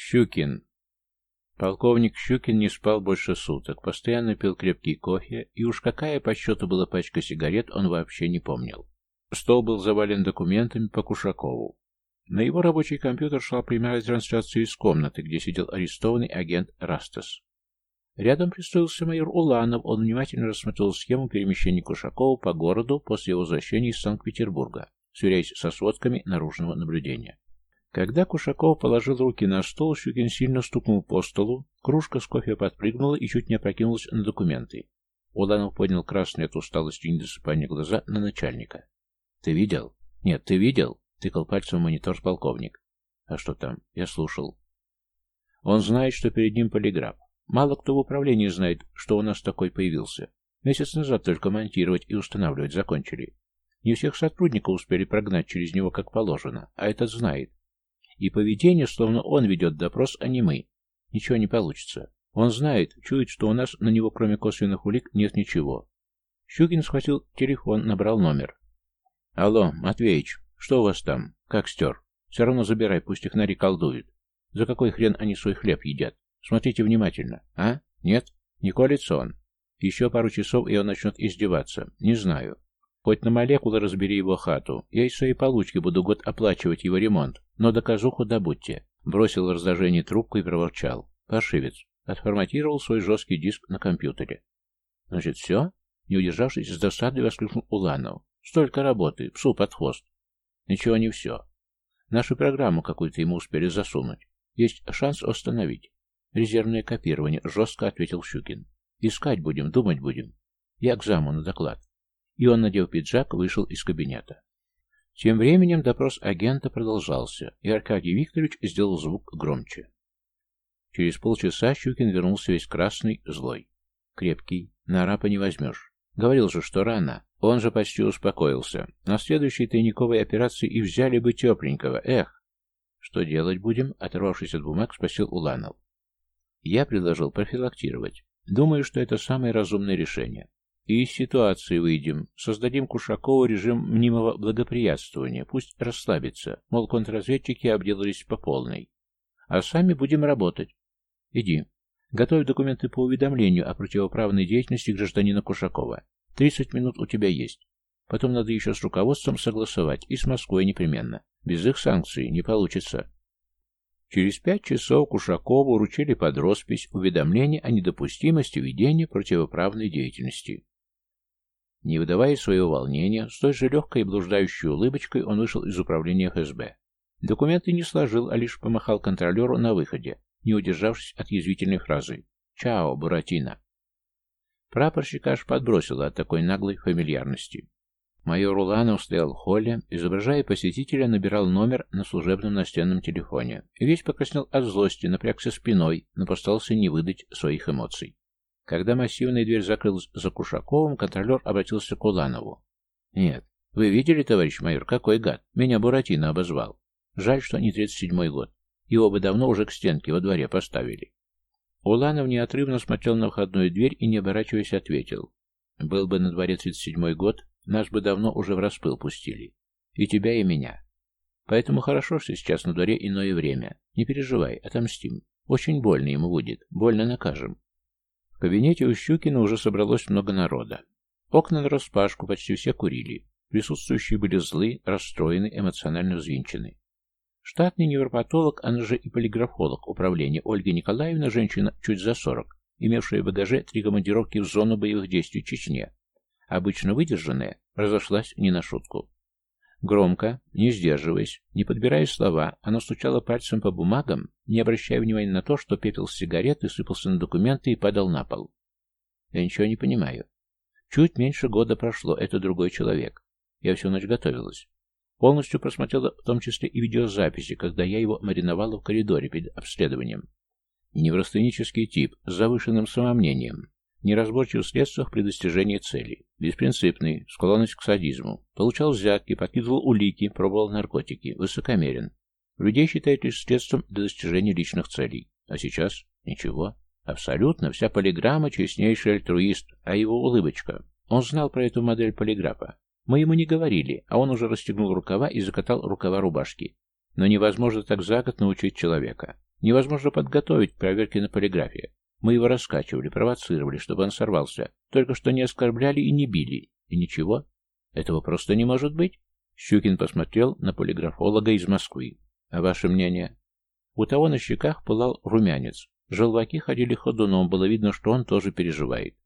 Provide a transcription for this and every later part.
Щукин. Полковник Щукин не спал больше суток, постоянно пил крепкий кофе, и уж какая по счету была пачка сигарет, он вообще не помнил. Стол был завален документами по Кушакову. На его рабочий компьютер шла прямая трансляция из комнаты, где сидел арестованный агент Растас. Рядом пристроился майор Уланов, он внимательно рассмотрел схему перемещения Кушакова по городу после его возвращения из Санкт-Петербурга, сверяясь со сводками наружного наблюдения. Когда Кушаков положил руки на стол, Щукин сильно стукнул по столу, кружка с кофе подпрыгнула и чуть не опрокинулась на документы. Уланов поднял красные от усталости и недосыпания глаза на начальника. «Ты видел?» «Нет, ты видел?» — тыкал пальцем в монитор полковник. «А что там?» «Я слушал». «Он знает, что перед ним полиграф. Мало кто в управлении знает, что у нас такой появился. Месяц назад только монтировать и устанавливать закончили. Не всех сотрудников успели прогнать через него как положено, а этот знает. И поведение, словно он ведет допрос, а не мы. Ничего не получится. Он знает, чует, что у нас на него, кроме косвенных улик, нет ничего. Щукин схватил телефон, набрал номер. «Алло, Матвеич, что у вас там? Как стер? Все равно забирай, пусть их нари колдуют. За какой хрен они свой хлеб едят? Смотрите внимательно. А? Нет? Не колется он? Еще пару часов, и он начнет издеваться. Не знаю. Хоть на молекулы разбери его хату. Я из своей получки буду год оплачивать его ремонт. Но доказуху добудьте. Бросил в раздражение трубку и проворчал. Паршивец. Отформатировал свой жесткий диск на компьютере. Значит, все? Не удержавшись, с досадой воскликнул Уланов. Столько работы, псу под хвост. Ничего не все. Нашу программу какую-то ему успели засунуть. Есть шанс остановить. Резервное копирование, жестко ответил Щукин. Искать будем, думать будем. Я к заму на доклад. И он, надев пиджак, вышел из кабинета. Тем временем допрос агента продолжался, и Аркадий Викторович сделал звук громче. Через полчаса Щукин вернулся весь красный, злой. Крепкий, на арапа не возьмешь. Говорил же, что рано. Он же почти успокоился. На следующей тайниковой операции и взяли бы тепленького. Эх! Что делать будем? Оторвавшись от бумаг, спросил Уланов. Я предложил профилактировать. Думаю, что это самое разумное решение. И из ситуации выйдем, создадим Кушакову режим мнимого благоприятствования, пусть расслабится, мол, контрразведчики обделались по полной. А сами будем работать. Иди. Готовь документы по уведомлению о противоправной деятельности гражданина Кушакова. Тридцать минут у тебя есть. Потом надо еще с руководством согласовать, и с Москвой непременно. Без их санкций не получится. Через пять часов Кушакову вручили под роспись уведомление о недопустимости ведения противоправной деятельности. Не выдавая своего волнения, с той же легкой и блуждающей улыбочкой он вышел из управления ФСБ. Документы не сложил, а лишь помахал контролеру на выходе, не удержавшись от язвительной фразы «Чао, Буратино». Прапорщик аж подбросило от такой наглой фамильярности. Майор Уланов стоял в холле, изображая посетителя, набирал номер на служебном настенном телефоне. И весь покраснел от злости, напрягся спиной, но постарался не выдать своих эмоций. Когда массивная дверь закрылась за Кушаковым, контролер обратился к Уланову. «Нет. Вы видели, товарищ майор, какой гад? Меня Буратино обозвал. Жаль, что не 37-й год. Его бы давно уже к стенке во дворе поставили». Уланов неотрывно смотрел на входную дверь и, не оборачиваясь, ответил. «Был бы на дворе 37-й год, нас бы давно уже в распыл пустили. И тебя, и меня. Поэтому хорошо, что сейчас на дворе иное время. Не переживай, отомстим. Очень больно ему будет. Больно накажем. В кабинете у Щукина уже собралось много народа. Окна нараспашку, почти все курили. Присутствующие были злы, расстроены, эмоционально взвинчены. Штатный невропатолог, она же и полиграфолог управления Ольга Николаевна, женщина чуть за сорок, имевшая в багаже три командировки в зону боевых действий в Чечне, обычно выдержанная, разошлась не на шутку. Громко, не сдерживаясь, не подбирая слова, она стучала пальцем по бумагам, не обращая внимания на то, что пепел с сигареты сыпался на документы и падал на пол. Я ничего не понимаю. Чуть меньше года прошло, это другой человек. Я всю ночь готовилась. Полностью просмотрела в том числе и видеозаписи, когда я его мариновала в коридоре перед обследованием. Неврастенический тип с завышенным самомнением, неразборчив в средствах при достижении цели, беспринципный, склонность к садизму, получал взятки, подкидывал улики, пробовал наркотики, высокомерен. Людей считают лишь средством для достижения личных целей. А сейчас ничего. Абсолютно вся полиграмма честнейший альтруист, а его улыбочка. Он знал про эту модель полиграфа. Мы ему не говорили, а он уже расстегнул рукава и закатал рукава рубашки. Но невозможно так за год научить человека. Невозможно подготовить к проверке на полиграфе. Мы его раскачивали, провоцировали, чтобы он сорвался. Только что не оскорбляли и не били. И ничего. Этого просто не может быть. Щукин посмотрел на полиграфолога из Москвы. А ваше мнение? У того на щеках пылал румянец. Желваки ходили ходуном, было видно, что он тоже переживает.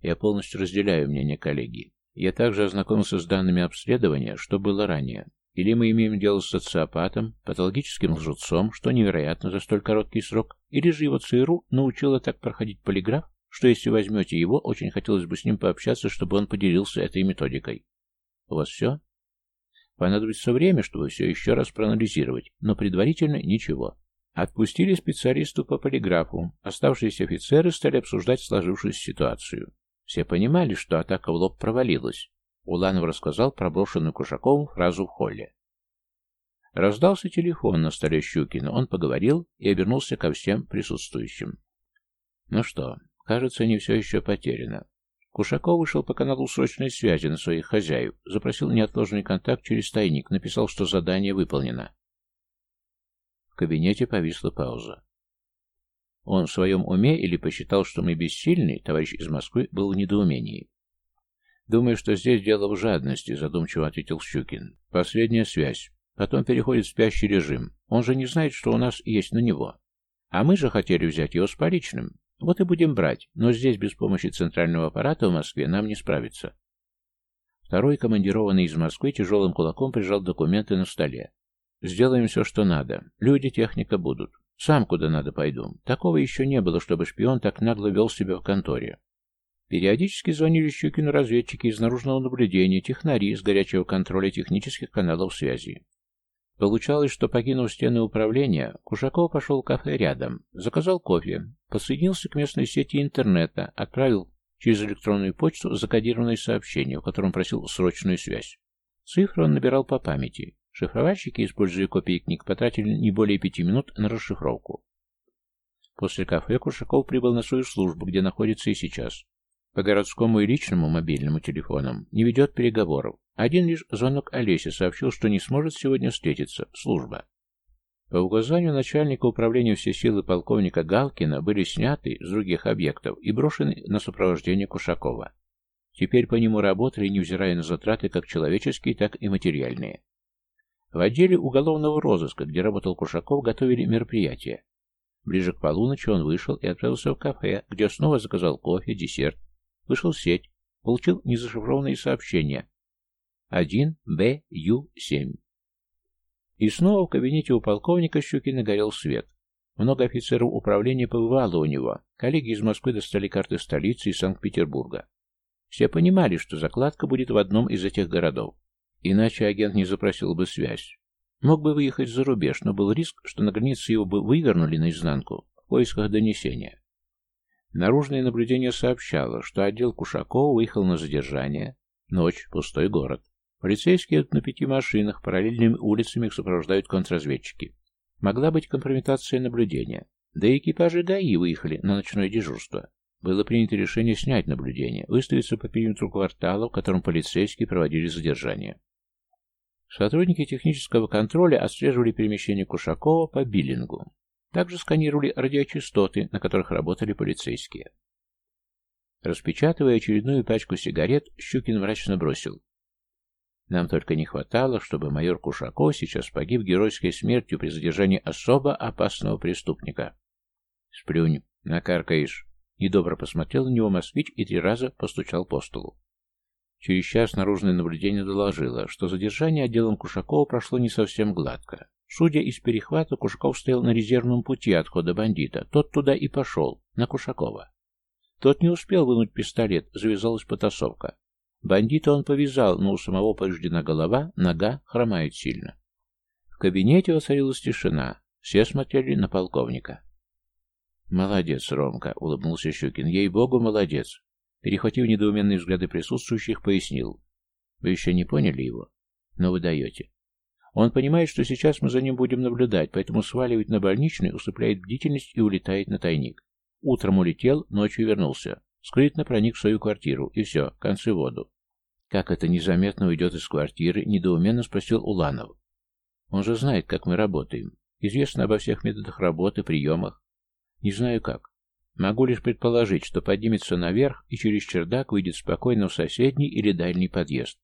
Я полностью разделяю мнение коллеги. Я также ознакомился с данными обследования, что было ранее. Или мы имеем дело с социопатом, патологическим лжецом, что невероятно за столь короткий срок, или же его ЦРУ научила так проходить полиграф, что если возьмете его, очень хотелось бы с ним пообщаться, чтобы он поделился этой методикой. У вас все? Понадобится время, чтобы все еще раз проанализировать, но предварительно ничего. Отпустили специалисту по полиграфу. Оставшиеся офицеры стали обсуждать сложившуюся ситуацию. Все понимали, что атака в лоб провалилась. Уланов рассказал про брошенную Кушакову фразу в холле. Раздался телефон на столе Щукина. Он поговорил и обернулся ко всем присутствующим. Ну что, кажется, не все еще потеряно. Кушаков вышел по каналу срочной связи на своих хозяев, запросил неотложный контакт через тайник, написал, что задание выполнено. В кабинете повисла пауза. Он в своем уме или посчитал, что мы бессильны, товарищ из Москвы был в недоумении. «Думаю, что здесь дело в жадности», — задумчиво ответил Щукин. «Последняя связь. Потом переходит в спящий режим. Он же не знает, что у нас есть на него. А мы же хотели взять его с поличным. Вот и будем брать, но здесь без помощи центрального аппарата в Москве нам не справиться. Второй, командированный из Москвы, тяжелым кулаком прижал документы на столе. «Сделаем все, что надо. Люди, техника будут. Сам куда надо пойду. Такого еще не было, чтобы шпион так нагло вел себя в конторе. Периодически звонили Щукину разведчики из наружного наблюдения, технари с горячего контроля технических каналов связи. Получалось, что, покинув стены управления, Кушаков пошел в кафе рядом, заказал кофе, подсоединился к местной сети интернета, отправил через электронную почту закодированное сообщение, в котором просил срочную связь. Цифры он набирал по памяти. Шифровальщики, используя копии книг, потратили не более пяти минут на расшифровку. После кафе Кушаков прибыл на свою службу, где находится и сейчас. По городскому и личному мобильному телефонам не ведет переговоров. Один лишь звонок Олесе сообщил, что не сможет сегодня встретиться. Служба. По указанию начальника управления все силы полковника Галкина были сняты с других объектов и брошены на сопровождение Кушакова. Теперь по нему работали, невзирая на затраты как человеческие, так и материальные. В отделе уголовного розыска, где работал Кушаков, готовили мероприятие. Ближе к полуночи он вышел и отправился в кафе, где снова заказал кофе, десерт, Вышел в сеть, получил незашифрованные сообщения. 1БЮ-7. И снова в кабинете у полковника Щукина горел свет. Много офицеров управления побывало у него. Коллеги из Москвы достали карты столицы и Санкт-Петербурга. Все понимали, что закладка будет в одном из этих городов. Иначе агент не запросил бы связь. Мог бы выехать за рубеж, но был риск, что на границе его бы вывернули наизнанку в поисках донесения. Наружное наблюдение сообщало, что отдел Кушакова выехал на задержание. Ночь, пустой город. Полицейские на пяти машинах, параллельными улицами их сопровождают контрразведчики. Могла быть компрометация наблюдения. Да и экипажи ГАИ выехали на ночное дежурство. Было принято решение снять наблюдение, выставиться по периметру квартала, в котором полицейские проводили задержание. Сотрудники технического контроля отслеживали перемещение Кушакова по биллингу. Также сканировали радиочастоты, на которых работали полицейские. Распечатывая очередную пачку сигарет, Щукин мрачно бросил. Нам только не хватало, чтобы майор Кушаков сейчас погиб геройской смертью при задержании особо опасного преступника. Сплюнь, накаркаешь. Недобро посмотрел на него москвич и три раза постучал по столу. Через час наружное наблюдение доложило, что задержание отделом Кушакова прошло не совсем гладко. Судя из перехвата, Кушаков стоял на резервном пути отхода бандита. Тот туда и пошел, на Кушакова. Тот не успел вынуть пистолет, завязалась потасовка. Бандита он повязал, но у самого повреждена голова, нога хромает сильно. В кабинете воцарилась тишина. Все смотрели на полковника. «Молодец, Ромка», — улыбнулся Щукин. «Ей-богу, молодец». Перехватив недоуменные взгляды присутствующих, пояснил. «Вы еще не поняли его? Но вы даете. Он понимает, что сейчас мы за ним будем наблюдать, поэтому сваливает на больничный, усыпляет бдительность и улетает на тайник. Утром улетел, ночью вернулся. Скрытно проник в свою квартиру, и все, концы воду. Как это незаметно уйдет из квартиры, недоуменно спросил Уланов. Он же знает, как мы работаем. Известно обо всех методах работы, приемах. Не знаю как. Могу лишь предположить, что поднимется наверх и через чердак выйдет спокойно в соседний или дальний подъезд.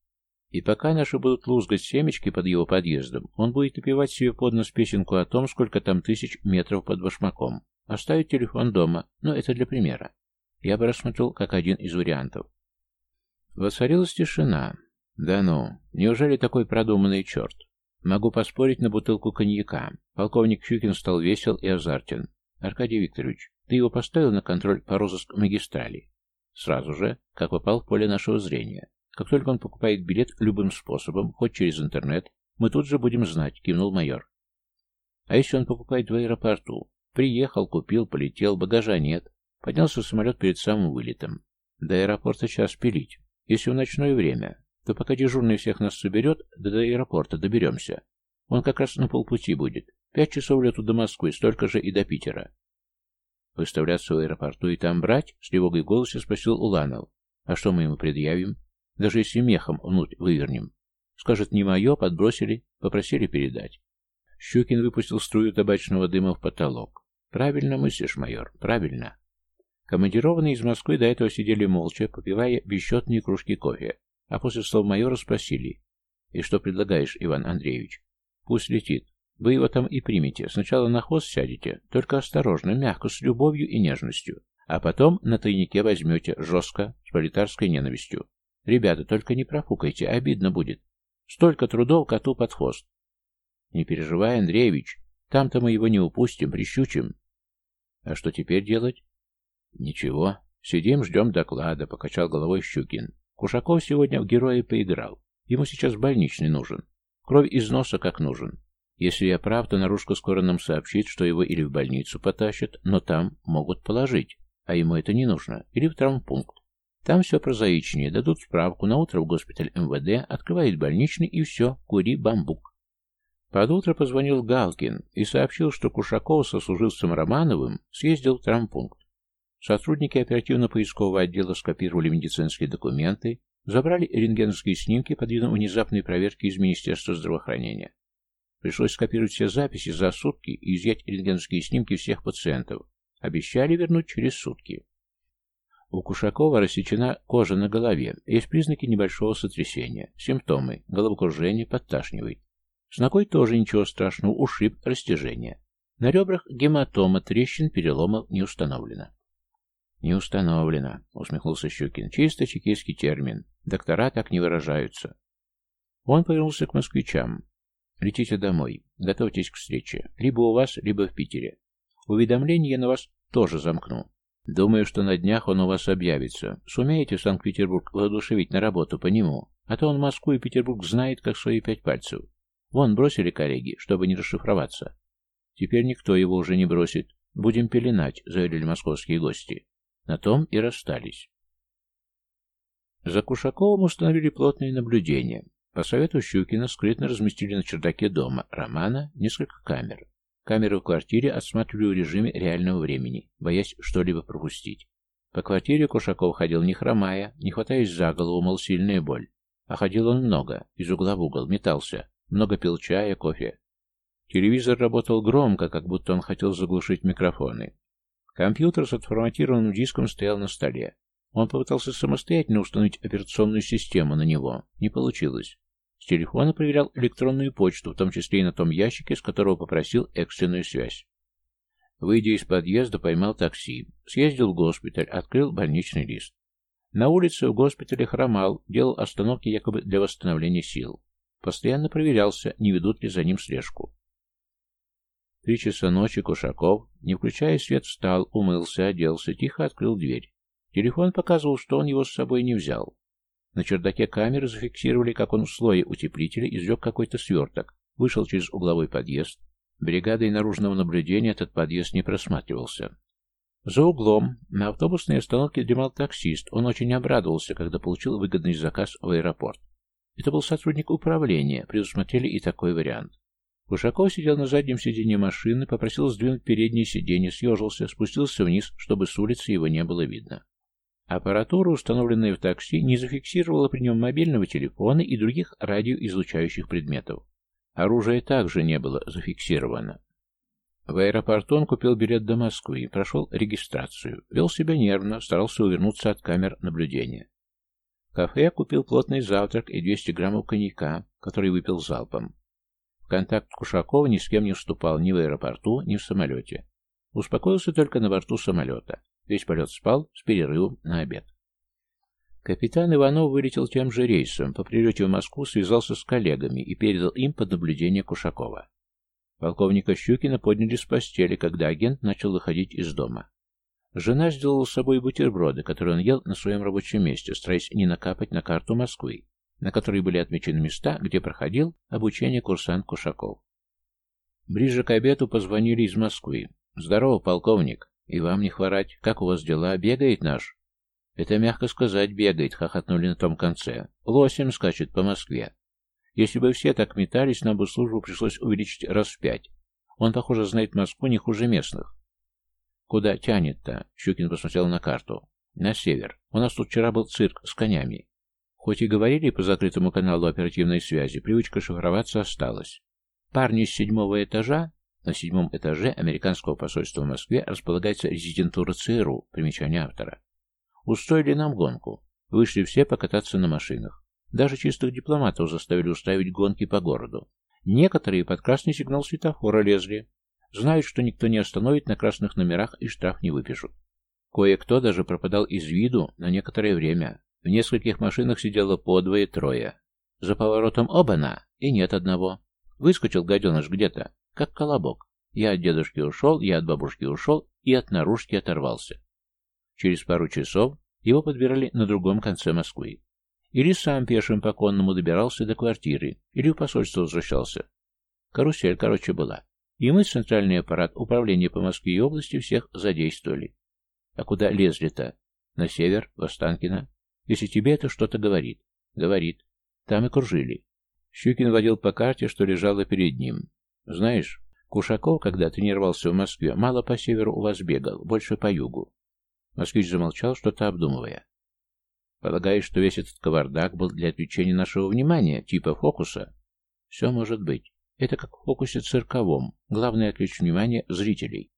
И пока наши будут лузгать семечки под его подъездом, он будет напевать себе под нос песенку о том, сколько там тысяч метров под башмаком. Оставить телефон дома, но это для примера. Я бы рассмотрел как один из вариантов. Воцарилась тишина. Да ну, неужели такой продуманный черт? Могу поспорить на бутылку коньяка. Полковник Щукин стал весел и азартен. Аркадий Викторович, ты его поставил на контроль по розыску магистрали. Сразу же, как попал в поле нашего зрения. Как только он покупает билет любым способом, хоть через интернет, мы тут же будем знать, кивнул майор. А если он покупает в аэропорту? Приехал, купил, полетел, багажа нет. Поднялся в самолет перед самым вылетом. До аэропорта час пилить. Если в ночное время, то пока дежурный всех нас соберет, до аэропорта доберемся. Он как раз на полпути будет. Пять часов лету до Москвы, столько же и до Питера. Выставляться в аэропорту и там брать? С тревогой в голосе спросил Уланов. А что мы ему предъявим? Даже если мехом внутрь вывернем. Скажет, не мое, подбросили, попросили передать. Щукин выпустил струю табачного дыма в потолок. Правильно мыслишь, майор, правильно. Командированные из Москвы до этого сидели молча, попивая бесчетные кружки кофе, а после слов майора спросили. «И что предлагаешь, Иван Андреевич?» «Пусть летит. Вы его там и примете. Сначала на хвост сядете, только осторожно, мягко, с любовью и нежностью. А потом на тайнике возьмете, жестко, с пролетарской ненавистью. Ребята, только не профукайте, обидно будет. Столько трудов коту под хвост. Не переживай, Андреевич, там-то мы его не упустим, прищучим. А что теперь делать? Ничего. Сидим, ждем доклада, покачал головой Щукин. Кушаков сегодня в героя поиграл. Ему сейчас больничный нужен. Кровь из носа как нужен. Если я прав, то наружка скоро нам сообщит, что его или в больницу потащат, но там могут положить, а ему это не нужно, или в травмпункт. Там все прозаичнее, дадут справку, на утро в госпиталь МВД, открывает больничный и все, кури бамбук. Под утро позвонил Галкин и сообщил, что Кушаков со служивцем Романовым съездил в травмпункт. Сотрудники оперативно-поискового отдела скопировали медицинские документы, забрали рентгеновские снимки под видом внезапной проверки из Министерства здравоохранения. Пришлось скопировать все записи за сутки и изъять рентгеновские снимки всех пациентов. Обещали вернуть через сутки. У Кушакова рассечена кожа на голове, есть признаки небольшого сотрясения, симптомы, головокружение, подташнивает. С ногой тоже ничего страшного, ушиб, растяжение. На ребрах гематома, трещин, переломов не установлено. «Не установлено», — усмехнулся Щукин. «Чисто чекистский термин. Доктора так не выражаются». Он повернулся к москвичам. Летите домой. Готовьтесь к встрече. Либо у вас, либо в Питере. Уведомление я на вас тоже замкну. Думаю, что на днях он у вас объявится. Сумеете Санкт-Петербург воодушевить на работу по нему? А то он Москву и Петербург знает, как свои пять пальцев. Вон бросили коллеги, чтобы не расшифроваться. Теперь никто его уже не бросит. Будем пеленать, заявили московские гости. На том и расстались. За Кушаковым установили плотное наблюдение. По совету Щукина скрытно разместили на чердаке дома Романа несколько камер. Камеры в квартире отсматривали в режиме реального времени, боясь что-либо пропустить. По квартире Кушаков ходил не хромая, не хватаясь за голову, мол, сильная боль. А ходил он много, из угла в угол, метался, много пил чая, кофе. Телевизор работал громко, как будто он хотел заглушить микрофоны. Компьютер с отформатированным диском стоял на столе. Он попытался самостоятельно установить операционную систему на него. Не получилось. С телефона проверял электронную почту, в том числе и на том ящике, с которого попросил экстренную связь. Выйдя из подъезда, поймал такси. Съездил в госпиталь, открыл больничный лист. На улице в госпитале хромал, делал остановки якобы для восстановления сил. Постоянно проверялся, не ведут ли за ним слежку. Три часа ночи Кушаков, не включая свет, встал, умылся, оделся, тихо открыл дверь. Телефон показывал, что он его с собой не взял. На чердаке камеры зафиксировали, как он в слое утеплителя извлек какой-то сверток, вышел через угловой подъезд. Бригадой наружного наблюдения этот подъезд не просматривался. За углом на автобусной остановке дремал таксист. Он очень обрадовался, когда получил выгодный заказ в аэропорт. Это был сотрудник управления, предусмотрели и такой вариант. Кушаков сидел на заднем сиденье машины, попросил сдвинуть переднее сиденье, съежился, спустился вниз, чтобы с улицы его не было видно. Аппаратура, установленная в такси, не зафиксировала при нем мобильного телефона и других радиоизлучающих предметов. Оружие также не было зафиксировано. В аэропорту он купил билет до Москвы и прошел регистрацию. Вел себя нервно, старался увернуться от камер наблюдения. В кафе купил плотный завтрак и 200 граммов коньяка, который выпил залпом. В контакт Кушакова ни с кем не вступал ни в аэропорту, ни в самолете. Успокоился только на борту самолета. Весь полет спал с перерывом на обед. Капитан Иванов вылетел тем же рейсом. По прилете в Москву связался с коллегами и передал им под наблюдение Кушакова. Полковника Щукина подняли с постели, когда агент начал выходить из дома. Жена сделала с собой бутерброды, которые он ел на своем рабочем месте, стараясь не накапать на карту Москвы, на которой были отмечены места, где проходил обучение курсант Кушаков. Ближе к обеду позвонили из Москвы. «Здорово, полковник. И вам не хворать. Как у вас дела? Бегает наш?» «Это мягко сказать, бегает», — хохотнули на том конце. «Лосем скачет по Москве. Если бы все так метались, нам бы службу пришлось увеличить раз в пять. Он, похоже, знает Москву не хуже местных». «Куда тянет-то?» — Щукин посмотрел на карту. «На север. У нас тут вчера был цирк с конями. Хоть и говорили по закрытому каналу оперативной связи, привычка шифроваться осталась. Парни с седьмого этажа на седьмом этаже американского посольства в Москве располагается резидентура ЦРУ, примечание автора. Устроили нам гонку. Вышли все покататься на машинах. Даже чистых дипломатов заставили устраивать гонки по городу. Некоторые под красный сигнал светофора лезли. Знают, что никто не остановит на красных номерах и штраф не выпишут. Кое-кто даже пропадал из виду на некоторое время. В нескольких машинах сидело по двое-трое. За поворотом оба-на, и нет одного. Выскочил гаденыш где-то, как колобок. Я от дедушки ушел, я от бабушки ушел и от наружки оторвался. Через пару часов его подбирали на другом конце Москвы. Или сам пешим по конному добирался до квартиры, или в посольство возвращался. Карусель, короче, была. И мы, центральный аппарат управления по Москве и области, всех задействовали. А куда лезли-то? На север, в Останкино? Если тебе это что-то говорит. Говорит. Там и кружили. Щукин водил по карте, что лежало перед ним. Знаешь, Кушаков, когда тренировался в Москве, мало по северу у вас бегал, больше по югу. Москвич замолчал, что-то обдумывая. Полагаешь, что весь этот кавардак был для отвлечения нашего внимания, типа фокуса? Все может быть. Это как в фокусе цирковом. Главное отвлечь внимание зрителей.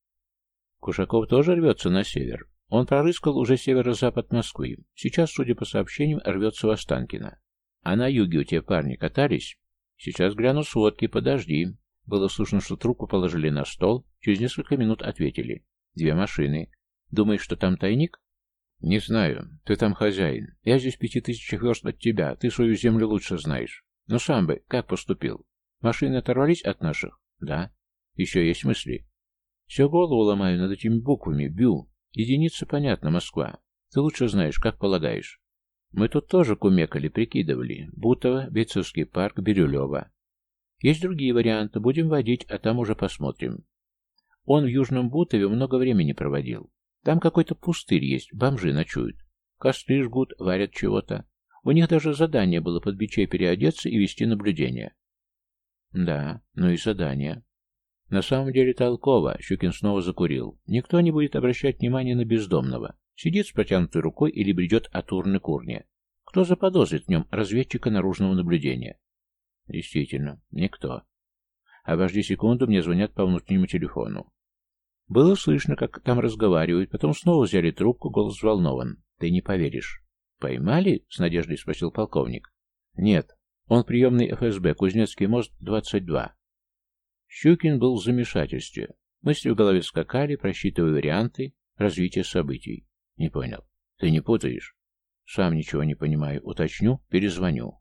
Кушаков тоже рвется на север. Он прорыскал уже северо-запад Москвы. Сейчас, судя по сообщениям, рвется в Останкино. А на юге у тебя парни катались? Сейчас гляну сводки, подожди. Было слышно, что трубку положили на стол. Через несколько минут ответили. Две машины. Думаешь, что там тайник? Не знаю. Ты там хозяин. Я здесь пяти тысячах верст от тебя. Ты свою землю лучше знаешь. Но сам бы как поступил? Машины оторвались от наших? Да. Еще есть мысли? Все голову ломаю над этими буквами. Бю. Единица, понятно, Москва. Ты лучше знаешь, как полагаешь. Мы тут тоже кумекали, прикидывали. Бутово, Бейцевский парк, Бирюлево. Есть другие варианты, будем водить, а там уже посмотрим. Он в Южном Бутове много времени проводил. Там какой-то пустырь есть, бомжи ночуют. Костры жгут, варят чего-то. У них даже задание было под бичей переодеться и вести наблюдение. Да, ну и задание. На самом деле толково, Щукин снова закурил. Никто не будет обращать внимания на бездомного. Сидит с протянутой рукой или бредет от урны к урне. Кто заподозрит в нем разведчика наружного наблюдения? Действительно, никто. Обожди секунду, мне звонят по внутреннему телефону. Было слышно, как там разговаривают, потом снова взяли трубку, голос взволнован. «Ты не поверишь». «Поймали?» — с надеждой спросил полковник. «Нет. Он приемный ФСБ, Кузнецкий мост, 22». Щукин был в замешательстве. Мысли в голове скакали, просчитывая варианты развития событий. «Не понял. Ты не путаешь?» «Сам ничего не понимаю. Уточню, перезвоню».